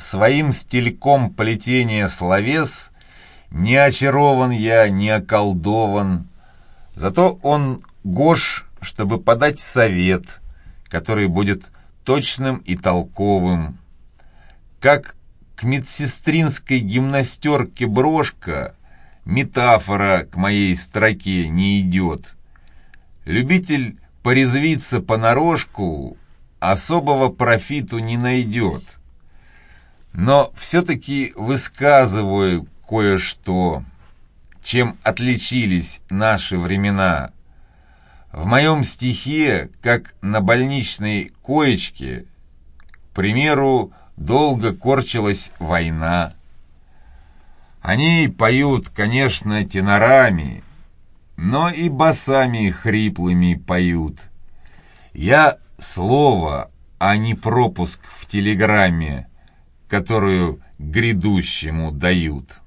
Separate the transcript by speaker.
Speaker 1: своим стельком плетения словес не очарован я, не околдован. Зато он гош, чтобы подать совет, который будет точным и толковым. Как к медсестринской гимнастерке брошка метафора к моей строке не идет. Любитель порезвиться понарошку особого профиту не найдет. Но все-таки высказываю кое-что, чем отличились наши времена. В моем стихе, как на больничной коечке, к примеру, долго корчилась война. Они поют, конечно, тенорами, но и басами хриплыми поют. Я слово, а не пропуск в телеграмме, которую грядущему дают».